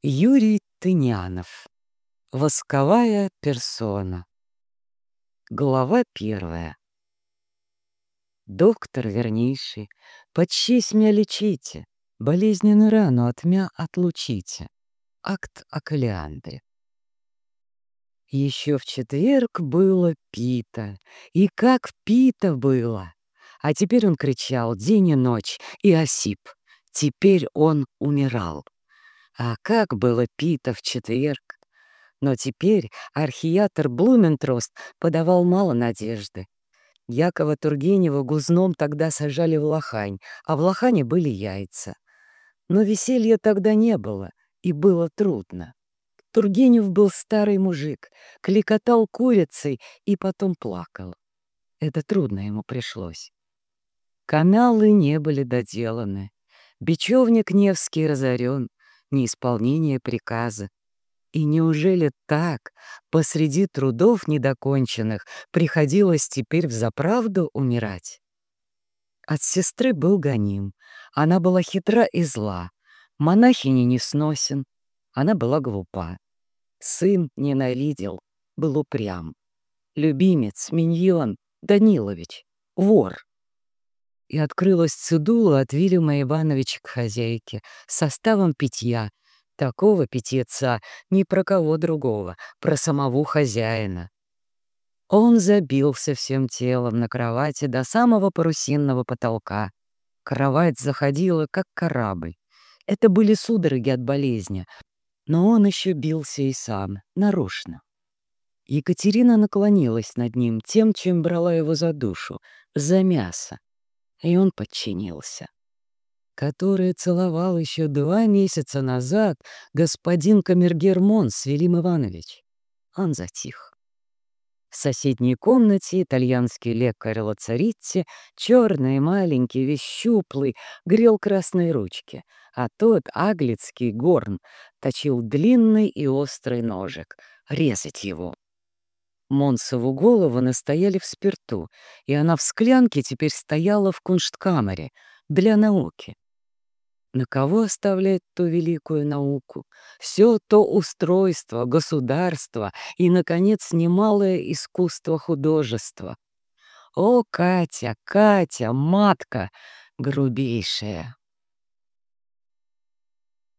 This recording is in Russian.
Юрий Тынянов. Восковая персона. Глава первая. Доктор вернейший, под честь мя лечите, болезненную рану от мя отлучите. Акт о Калиандре. Еще в четверг было пита, и как пита было. А теперь он кричал день и ночь и осип. Теперь он умирал. А как было пито в четверг? Но теперь архиятор Блументрост подавал мало надежды. Якова Тургенева гузном тогда сажали в лохань, а в лохане были яйца. Но веселья тогда не было, и было трудно. Тургенев был старый мужик, кликотал курицей и потом плакал. Это трудно ему пришлось. Каналы не были доделаны. Бечевник Невский разорен, неисполнение приказа. И неужели так, посреди трудов недоконченных, приходилось теперь взаправду умирать? От сестры был гоним. Она была хитра и зла. Монахини не сносен. Она была глупа. Сын ненавидел, был упрям. Любимец, миньон, Данилович, вор и открылась цедула от Вильяма Ивановича к хозяйке составом питья. Такого питьеца ни про кого другого, про самого хозяина. Он забился всем телом на кровати до самого парусинного потолка. Кровать заходила, как корабль. Это были судороги от болезни, но он еще бился и сам, нарочно. Екатерина наклонилась над ним тем, чем брала его за душу, за мясо и он подчинился. Который целовал еще два месяца назад господин камергер Монс Велим Иванович. Он затих. В соседней комнате итальянский лекарь Лацаритти, черный, маленький, весь грел красные ручки, а тот, аглицкий горн, точил длинный и острый ножик. Резать его. Монсову голову настояли в спирту, и она в склянке теперь стояла в куншткамере для науки. На кого оставлять ту великую науку? Все то устройство, государство и, наконец, немалое искусство художества. О, Катя, Катя, матка, грубейшая!